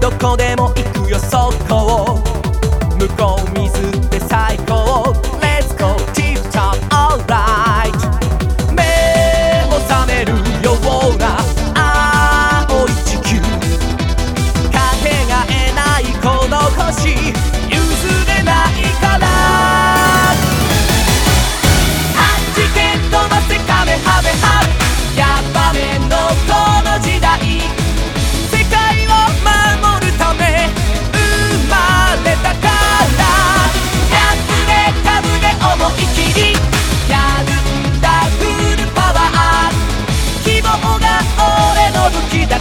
どこでも行くよそこを todo te